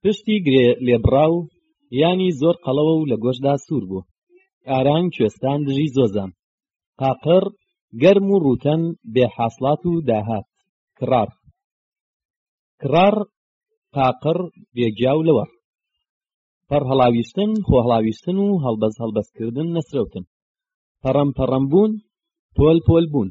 پشتی گرێ لێبڕاو یانی زۆر قەڵەوە و لە گۆشدا سوور بوو ئاران کوێستان دژی زۆزان قاقڕ گەرم و ڕوتەن بێ حاصلات و داهات کڕار کڕار قاقڕ بێگیا و لەوەڕ پەڕ هەڵاویشتن خۆ هەڵاویشتن و هەڵبەز هەڵبەستکردن نەسرەوتن پەڕەم پەڕەم بوون پۆل پۆل بوون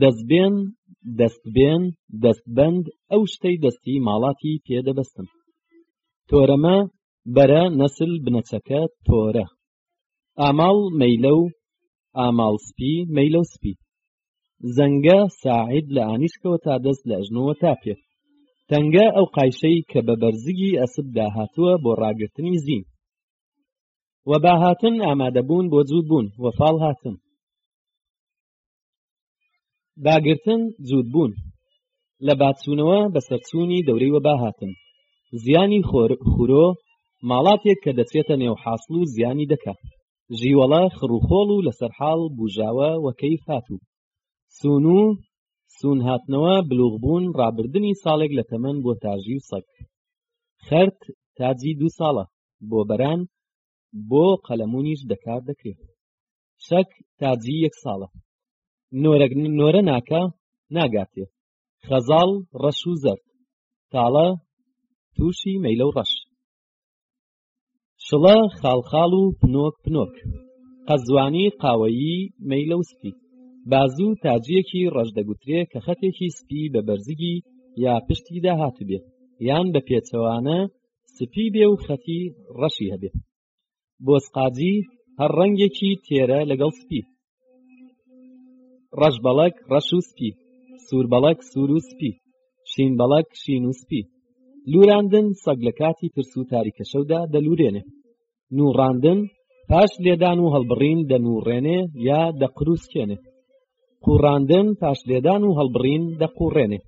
دەستبێن دەستبێن دەستبەند ئەو شتەی دەستی ماڵاتی پێدەبەستم تۆرەمە بەرە نەسل بنەچەکە تۆرە ئاماڵ مەیلە و ئاماڵ سپی مەیلە و سپی زەنگە ساعید لە ئانیشکەوە تا دەست لە ئەژنەوە تا پێ تەنگە ئەو قایشەی کە بە بەرزگی ئەسب داهاتووە بۆ ڕاگرتنی زین و باهاتن ئامادەبوون بۆ جوود بوون وەفاڵ هاتن باگرتن جووت بوون لە بادچوونەوە بەسەرچوونی دەورەی وەبا هاتن زیانی خورۆ ماڵاتێک کە دەچێتە نێو حاسڵ و زیانی دەکا ژیوەڵە خڕوخۆڵ و لەسەر حاڵ بژاوە وەکەی فاتوو سون و سون هاتنەوە بلوغ بوون ڕابردنی ساڵێک لە تەمەن بۆ تاژی و سەگ خەرت تاجی دوو ساڵە بۆ بەران بۆ قەلەمونیش دەکار دەکرێت شەک تاجی یەک ساڵە نۆرەک نۆرە ناکە ناگاتێ خەزاڵ ڕەش و زەرد تاڵە تووشی مەیلە و ڕەش شڵە خاڵخاڵ و پنۆک پنۆک قەزوانی قاوەیی مەیلە و سپی بازوو تاجیەکی ڕەش دەگوترێ کە خەتێکی سپی بە بەرزگی یا پشتیدا هاتبێ یان بە پێچەوانە سپی بێ و خەتی ڕەشی هەبێ بۆسقاجی هەر ڕەنگێکی تێرە لەگەڵ سپی ڕەش بەڵک ڕەش و سپی سوور بەڵک سوور و سپی شین بەڵک شین و سپی لوراندن سەگ لە کاتی ترس و تاریکە شەودا دەلورێنێ نوڕاندن پاش لێدان و هەڵبڕین دەنوڕێنێ یا دەقروسکێنێ قوڕاندن پاش لێدان و هەڵبڕین دەقوڕێنێ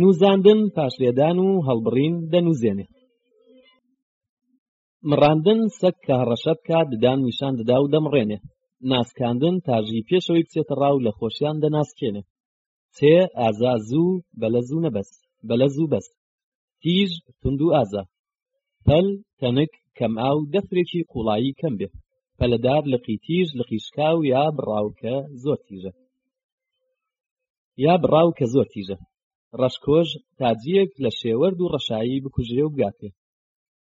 نوزاندن پاشلێدان و هەڵبڕین دەنوزێنێ مراندن، سەگ کە هەڕەشە بکات ددان نیشان دەدا و دەمڕێنێ. ناسکاندن، تاژی پێشەوەی بچێتە ڕا و لە خۆشیان دەناسکێنێ. تێ، ئازا، زوو، بەلە زوو نەبەز، بەلە زوو بەز. تیژ، توند و ئازا. پەل، تەنک، کەم ئاو، دەفرێکی قووڵایی کەم بێ. پەلەدار، لقی تیژ، لقی شکاو یا بڕاو کە زۆر تیژە. یا بڕاو کە زۆر تیژە. ڕەشکۆژ، تاجییەک لە شێوەرد و ڕەشایی بکوژرێ و بگاتێ.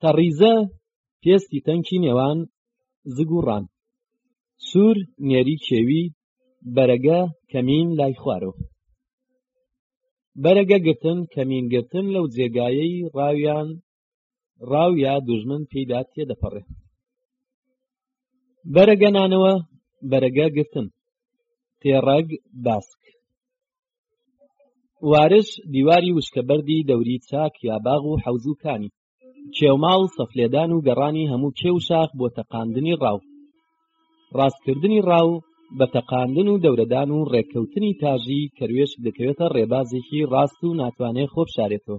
کە ڕیزە پێستی تەنکی نێوان زگ و ڕان سوور نێری کێوی بەرەگە کەمین لای خوارەوە بەرەگە گرتن کەمین گرتن لەو جێگایەی ڕاویان ڕاو یا دوژمن پێیدا تێدەپەڕێ بەرەگە نانەوە بەرەگە گرتن تێڕەگ باسک وارش دیواری وشکە بەردی دەوری چاک یا باغ و حەوز و کانی کێوماڵ سەفلێدان و گەڕانی هەموو کێو شاخ بۆ تەقاندنی ڕاو ڕاستکردنی ڕاو بە تەقاندن و دەورەدان و ڕێککەوتنی تاژی کەروێش دەکەوێتە ڕێبازێکی ڕاست و ناتوانێت خۆبشارێتەوە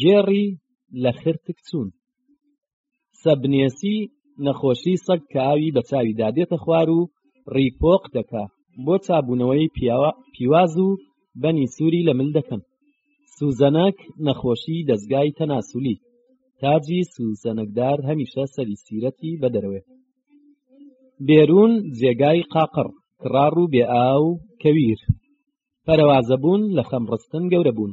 گێڕی لە خرتک چوون سەبنێسی نەخۆشی سەگ کە ئاوی بە چاویدا دێتە خوار و ڕیپۆق دەکا بۆ چابوونەوەی پیواز و بەنی سووری لە مل دەکەن سوزەنەک نەخۆشی دەستگای تەناسولی تاجی سوزەنەکدار هەمیشە سەری سیرەتی بە دەرەوەێ بێرون جێگای قاقڕ کڕاڕ و بێئاو کەویر پەرەوازە بوون لە خەم ڕستن گەورە بوون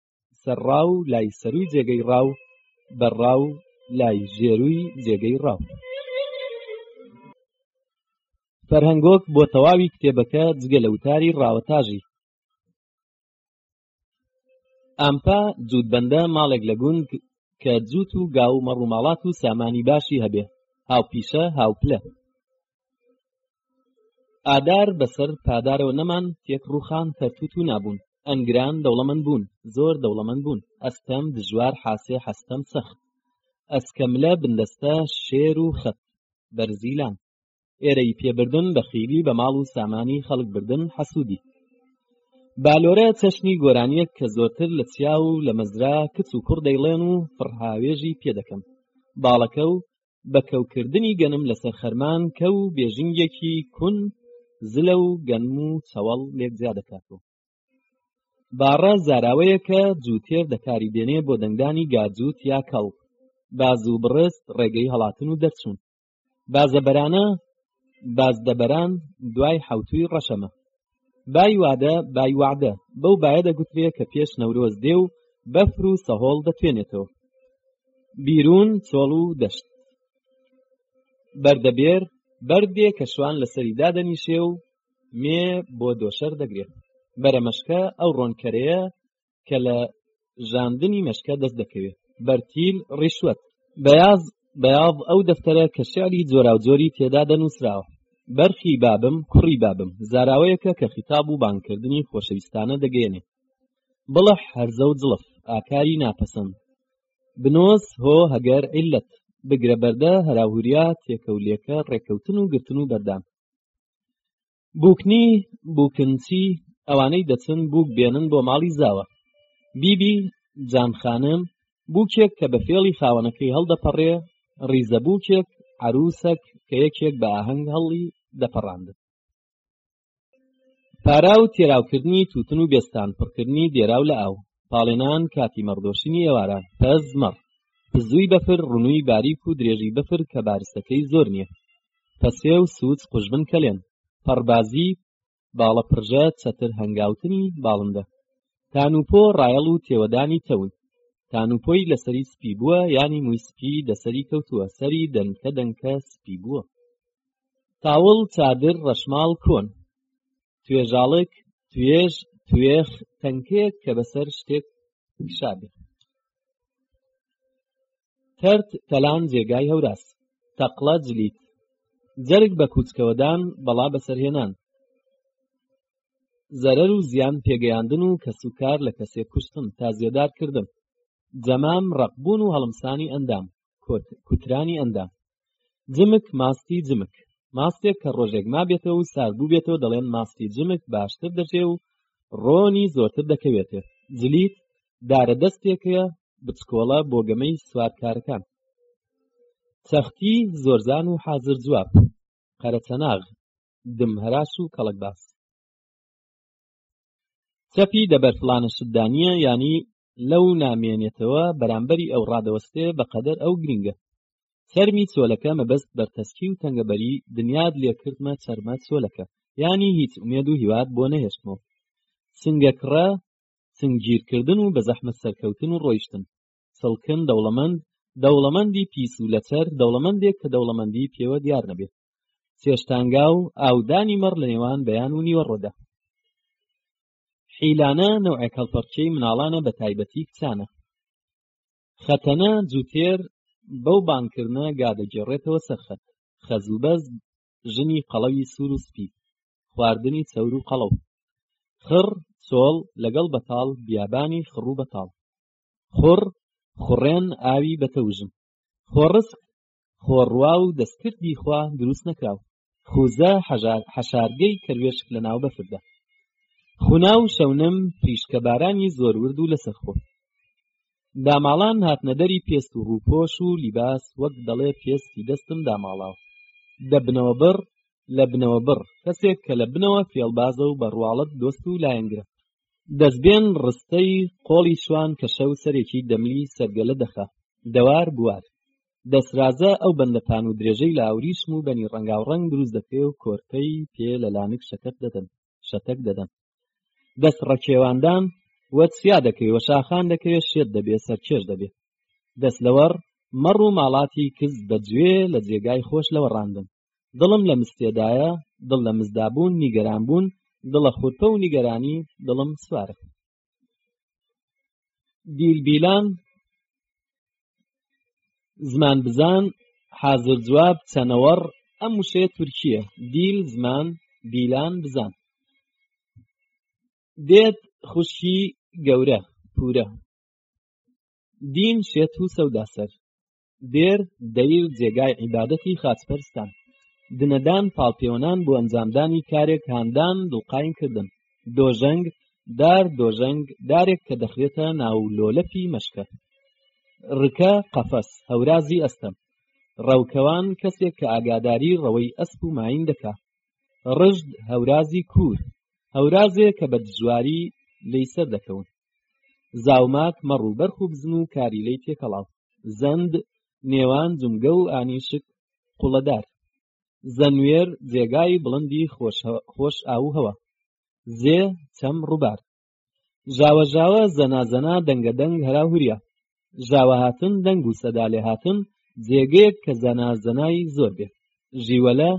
سەر ڕاو و لای سەرووی جێگەی ڕاو بە ڕاو لای ژێرووی جێگەی ڕاو فەرهەنگۆک بۆ تەواوی کتێبەکە جگە لە وتاری ڕاوەتاژی ئەمپا جووتبەندە ماڵێک لە گوند کە جووت و گاو مەڕوماڵات و سامانی باشی هەبێ هاوپیشە هاوپلە ئادار بەسەر پادارەوە نەمان تێک ڕوخان کەرکوت و نابوون ئەنگران دەوڵەمەند بوون زۆر دەوڵەمەند بوون ئەستەم دژوار حاسێ حەستەم سەخت ئەسکەملە بندەستە شێر و خەت بەرزیلان ئێرەی پێبردن بەخیلی بە ماڵ و سامانی خەڵک بردن حەسوودی بالۆرە چەشنی گۆرانیەک کە زۆرتر لە چیا و لە مەزرا کچ و کوڕ دەیڵێن و پڕهاوێژی پێدەکەن باڵەکە و بە کەوکردنی گەنم لەسەر خەرمان کە و بێژنگێکی کون زلە و گەنم و چەوەڵ لێک زیا دەکاتەوە باڕە زاراوەیە کە جووتێر دەکاری دێنێ بۆ دەنگدانی گاجووت یا کەڵ باز و بڕست ڕێگەی هەڵاتن و دەرچوون بازەبەرانە بازدەبەران دوای حەوتووی ڕەشەمە بای وادە بای وعدە بەو بایە دەگوترێ کە پێش نەورۆز دێ و بەفر و سەهۆڵ دەتوێنێتەوە بیرون چۆڵ و دەشت بەردەبێر بەردێ کە شوان لەسەری دادەنیشێ و مێ بۆ دۆشەر دەگرێت بەرەمەشکە ئەو ڕۆنکەرەیە کە لە ژاندنی مەشکە دەست دەکەوێت بەرتیل ڕیشوەت بەاز بەاز ئەو دەفتەرە کە شعری جۆراوجۆری تێدا دەنووسراوە بەرخی بابم کوڕی بابم زاراوەیەکە کە خیتاب و بانکردنی خۆشەویستانە دەگەێنێ بڵح هەرزە و جڵف ئاکاری ناپەسەند بنۆز هۆ هەگەر عیلت بگرە بەردە هەراهوریا تێکەولێکە ڕێکەوتن و گرتن و بەردان بووکنی بووکنچی ئەوانەی دەچن بووک بێنن بۆ ماڵی زاوە بیبی جان خانم بووکێک کە بە فێڵی خاوەنەکەی هەڵدەپەڕێ ڕیزە بووکێک عروسەک کە یەکێک بە ئاهەنگ هەڵی دەپەڕاندن پارا و تێراوکردنی توتن و بێستان پڕکردنی دێراو لە ئاو پاڵێنان کاتی مەڕدۆشینی ئێواران پەز مەڕ زووی بەفر ڕونووی باریک و درێژی بەفر کە بارستەکەی زۆر نییە پەسێو سووچ قوژبن کەلێن پەڕبازی باڵە پڕژە چەتر هەنگاوتنی باڵندە تان و پۆ ڕایەڵ و تێوەدانی تەون تان و پۆی لەسەری سپی بووە یانی مووی سپی دەسەری کەوتووە سەری دەنکە دەنکە سپی بووە تاوڵ چادر ڕەشماڵ کۆن توێژاڵک توێژ توێخ تەنکەیەک کە بەسەر شتێک شابێت تەرت تەلان جێگای هەوراز تەقڵە جلیت جەرگ بە کوچکەوەدان بەڵا بەسەرهێنان زەرەر و زیان پێگەیاندن و کەس و کار لە کەسێک کوشتن تا زێدار کردن جەمام ڕقبوون و هەڵمسانی ئەندام کوترانی ئەندام جمک ماستی جمک ماستێک کە ڕۆژێک مابێتەوە و ساربوو بێتەوە دەڵێن ماستی جمک باشتر دەژێ و ڕۆنی زۆرتر دەکەوێتێ جلیت دارە دەستێکە بچکۆڵە بۆ گەمەی سوارکارەکان چەختی زۆرزان و حازر جواب قەرەچەناغ دمهراش و کەڵک باس چەپی دەبەر فلان و سدانیە یانی لەو نامێنێتەوە بەرامبەری ئەو ڕادەوەستێ بەقەدەر ئەو گرنگە چەرمی چۆلەکە مەبەست بەرتەسکی و تەنگەبەری دنیاد لێکردمە چەرمە چۆلەکە یانی هیچ ئومێد و هیوات بۆ نەهێشتمەوە سنگەکڕە سنگگیرکردن و بە زەحمە سەرکەوتن و ڕۆیشتن سڵکن دەوڵەمەند دەوڵەمەندی پیس و لەچەر دەوڵەمەندێک کە دەوڵەمەندی پێوە دیار نەبێت سێشتانگا و ئاودانی مەڕ لە نێوان بەیان و نیوەڕۆدا حیلانە نەوعێک هەڵپەڕکێی مناڵانە بە تایبەتی کچانە خەتەنە جووتێر بەو بانکردە گادەگێڕێتەوە سەرخەت خەزوبەز ژنی قەڵەوی سوور و سپی خواردنی چەور و قەڵەو خڕ سۆڵ لەگەڵ بەتاڵ بیابانی خڕ و بەتاڵ خوڕ خوڕێن ئاوی بەتەوژم خۆڕسک خۆڕوا و دەستکردی خوا دروست نەکراو خوزە حەشارگەی کەروێشک لە ناو بەفردا خونا و شەونم پریشکە بارانی زۆر ورد و لەسەر خۆ داماڵان هاتنەدەری پێست و ڕووپۆش و لیباس وەک دەڵێ پێستی دەستم داماڵاو دەبنەوە بڕ لە بنەوە بڕ کەسێک کە لە بنەوە فێڵبازە و بەڕواڵەت دۆست و لایەنگرە دەستبێن ڕستەی قۆڵی شوان کە شەو سەرێکی دەملی سەرگەلە دەخا دەوار بوار دەسرازە ئەو بەندە پان و درێژەی لە ئاوریشم و بەنی ڕەنگاوڕەنگ دروست دەکرێ و کۆرپەی پێ لە لانک شەکەت دەدەن شەتەک دەدەن دەست ڕەکێواندان وە چیا دەکەی وە شاخان دەکەوێ شێت دەبێ سەرکێش دەبێ دەست لەوەڕ مەڕ و ماڵاتی کز بەجوێ لە جێگای خۆش لەوە ڕاندن دڵم لە مستێدایە دڵ لە مزدابوون نیگەران بوون دڵە خورپە و نیگەرانی دڵم سوارە دیلبیلان زمان بزان حازر جواب چەنەوەڕ ئەم وشەیە تورکیە دیل زمان بیلان بزان دێت خوشکی گەورە پورە دین شێت و سەوداسەر دێر دەوی و جێگای عیبادەتی خاچپەرستان دنەدان پاڵپێوەنان بۆ ئەنجامدانی کارێک هاندان دووقاین کردن دۆژەنگ دار دۆژەنگ دارێک کە دەخرێتە ناو لۆلەپی مەشکە ڕکە قەفەس هەورازی ئەستەم ڕەوکەوان کەسێک کە ئاگاداری ڕەوەی ئەسپ و ماین دەکا ڕژد هەورازی کوور هەورازێ کە بە دژواری لێی سەر دەکەون زاوماک مەڕ و بەرخ و بزن و کاریلەی تێکەڵاو زەند نێوان جومگە و ئانیشک قوڵەدار زەنوێر جێگای بڵندی خۆش ئاو و هەوا زێ چەم ڕووبار ژاوە ژاوە زەنا زەنا دەنگە دەنگ هەرا هوریا ژاوە هاتن دەنگ و سەدا لێ هاتن جێگەیەک کە زەنا زەنای زۆر بێ ژیوەلە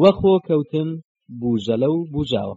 وەخۆ کەوتن بوژەلە و بوژاوە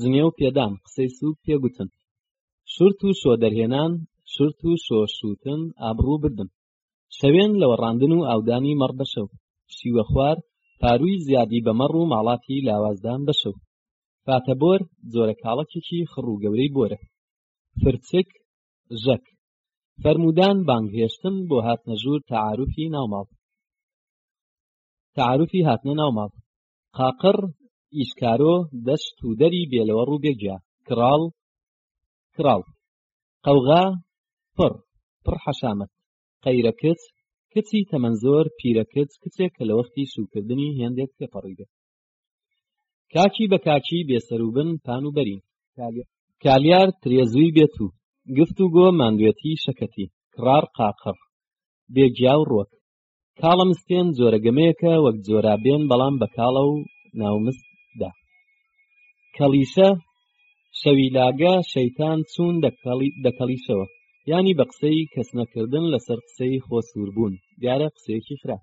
جنێ و پێدان قسەی سوک پێ گوتن شورت و شۆ دەرهێنان شورت و شۆ شوتن ئابڕوو بردن شەوێن لە وەڕاندن و ئاودانی مەڕ بە شەو شیوە خوار پارووی زیادی بە مەڕ و ماڵاتی لاوازدان بە شەو فاتە بۆر جۆرە کاڵەکێکی خڕ و گەورەی بۆرە فرچک ژەک فەرموودان بانگهێشتن بۆ هاتنە ژوور تەعاروفی ناوماڵ تەعاروفی هاتنە ناوماڵ قاقڕ ئیشکارۆ دەشت و دەری بێلەوەڕ و بێگیا کڕاڵ کڕاڵ قەوغا پڕ پڕ حەشامەت قەیرە کچ کچی تەمەن زۆر پیرە کچ کچێک کە لە وەختی شووکردنی هێندێک تێپەڕی بێت کاکی بە کاکی بێسەروبن پان و بەرین کالیار ترێزووی بێت و گفت و گۆ ماندوێتی شەکەتی کڕار قاقڕ بێگیا و ڕۆک کاڵە مستێن جۆرە گەمەیەکە وەک جۆرابێن بەڵام بە کاڵە و ناومستدا کەڵیشە شەویلاگە شەیتان چوون دەکەڵیشەوە ینی بە قسەی کەسنەکردن لەسەر قسەی خۆسووربوون دیارە قسەیەکی خراپ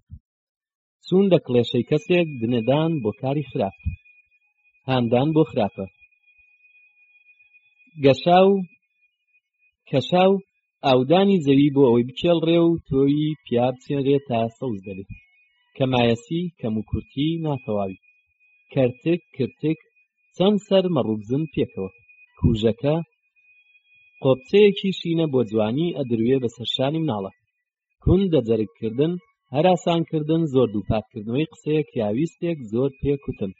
چوون دە کڵێشەی کەسێک دنەدان بۆ کاری خراپ هاندان بۆ خراپە گەشا و کەشا و ئاودانی زەوی بۆ ئەوەی بکێڵڕێ و تۆوی پیا بچێنرێ تا سەوز دەبێ کەمایەسی کەموکورتی ناتەواوی کەرتک کرتک چەند سەر مەڕوبزن پێکەوە کوژەکە قۆپچەیەکی شینە بۆ جوانی ئەدروێ بەسەر شانی مناڵە کوندە دەرککردن هەراسانکردن زۆر دووپاتکردنەوەی قسەیەک یا ویستێک زۆر پێکوتن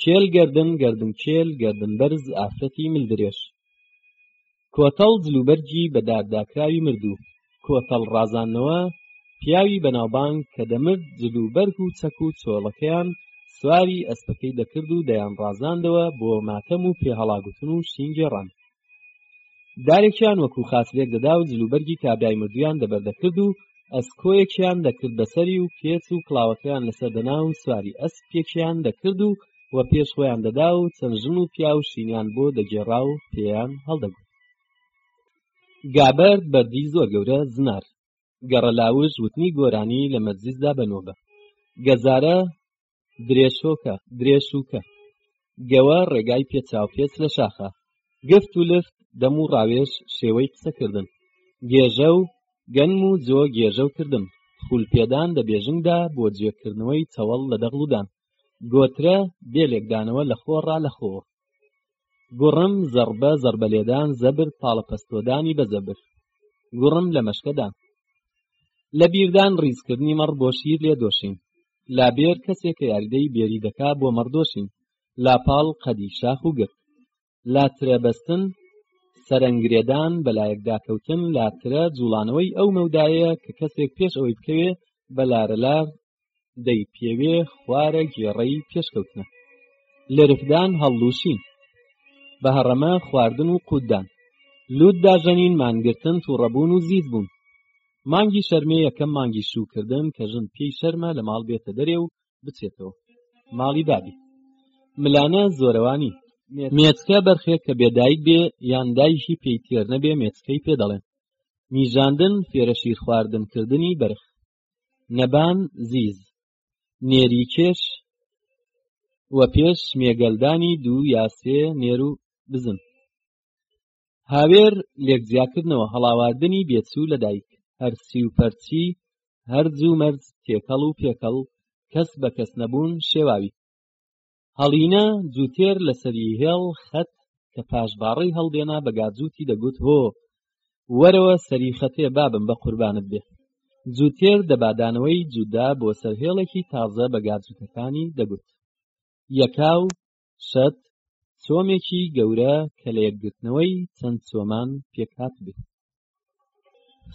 کێل گردن گردن کێل گردن بەرز ئافرەتی مل درێژ کۆتەڵ جلوبەرگی بەدارداکراوی مردوو کۆتەڵ ڕازانەوە پیاوی بەناوبانگ کە دەمرد جلوبەرگ و چەک و چۆڵەکەیان سواری ئەسپەکەی دەکرد و دەیان ڕازاندەوە بۆ ماتەم و پێهەڵاگوتن و شینگێڕان دارێکیان وەکو خاترێک دەدا و جلوبەرگی کابرای مردویان دەبەردەکرد و ئەسکۆیەکیان دەکرد بەسەری و پێچ و کڵاوەکەیان لەسەر دەنا و سواری ئەسپێکیان دەکرد و و پێش خۆیان دەدا و چەند ژن و پیا و شینیان بۆ دەگێڕا و پێیان هەڵدەگوت گابەرد بەردی زۆر گەورە زنار گەڕەلاوژ وتنی گۆرانی لە مەجلیسدا بە نۆبە گەزارە درێسۆکە درێسوکە گەوە ڕێگای پێچاوپێچ لە شاخە گفت و لفت دەم و ڕاوێژ شێوەی قسەکردن گێژە و گەنم و جۆ گێژە و کردم خول پێدان لە بێژنگدا بۆ جوێکردنەوەی تەوەڵ لە دەغڵودان گۆترە بێ لێکدانەوە لە خۆڕا لە خۆوە گوڕم زەڕبە زەڕبەلێدان زەبر پاڵەپەستۆدانی بە زەبر گوڕم لە مەشکەدان لە بیردان ڕیزکردنی مەڕ بۆ شیر لێ دۆشین لابێر کەسێک کە یاریدەی بێری دەکا بۆ مەڕدۆشین لاپاڵ قەدی شاخ و گرت لا ترەبەستن سەرنگرێدان بەلایەکدا کەوتن لاترە جوڵانەوەی ئەو مەودایە کە کەسێک پێش ئەوەی بکەوێ بە لارەلار دەی پێوێ خوارە گێڕەی پێشکەوتنە لرفدان هەڵلووشین بە هەڕەمە خواردن و قوددان لوت داژەنین مانگرتن تووڕەبوون و زیز بوون مانگی شەرمێ یەکەم مانگی شووکردن کە ژن پێی شەرمە لە ماڵ بێتە دەرێ و بچێتەوە ماڵی بابی ملانە زۆرەوانی مێچکە بەرخێک کە بێدایک بێ یان دایشی پێی تێر نەبێ مێچکەی پێ دەڵێن میژاندن فێرە شیر خواردنکردنی بەرخ نەبان زیز نێری کێش و پێش مێگەلدانی دوو یا سێ نێر و بزن هاوێر لێک زیاکردنەوە هەڵاواردنی بێچوو لە دایک هەرسی و پەرچی هەرز و مەرز تێکەڵ و پێکەڵ کەس بە کەس نەبوون شێواوی هەڵینا جوتێر لە سەری هێڵ خەت کە پاشباڕەی هەڵدێنا بە گاجوتی دەگوت هۆ وەرەوە سەری خەتێ بابم بە قوربانت بێ جوتێر دەبادانەوەی جودا بۆ سەر هێڵێکی تازە بە گاجوتەکانی دەگوت یەکاو شەت چۆمێکی گەورە کە لە یەکگرتنەوەی چەند چۆمان پێکهات بێت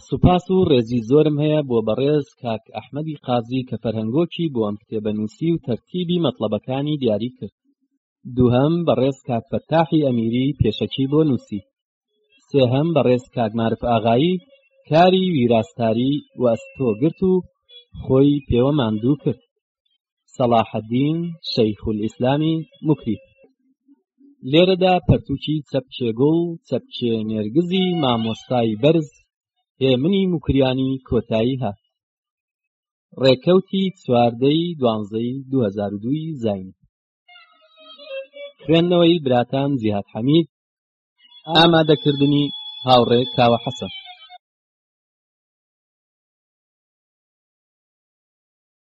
سوپاس و ڕێزی زۆرم هەیە بۆ بەڕێز کاک ئەحمەدی قازی کە فەرهەنگۆکی بۆ ئەم کتێبە نووسی و تەرتیبی مەطلبەکانی دیاری کرد دووهەم بەڕێز کاک فەتاحی ئەمیری پێشەکی بۆ نووسی سێهەم بەڕێز کاک مارف ئاغایی کاری ویراستاری و ئەستۆ گرت و خۆی پێوە ماندوو کرد سەڵاحەدین شەیخولئیسلامی موکری لێرەدا پەرتووکی چەپکێ گوڵ چەپکێ نێرگزی مامۆستای بەرز هێمنی موکریانی کۆتایی هات ڕێکەوتی چواردەی دوانزەی 2002 زین خوێندنەوەی براتان زیاد حەمید ئامادەکردنی هاوڕێ کاوە حەسەن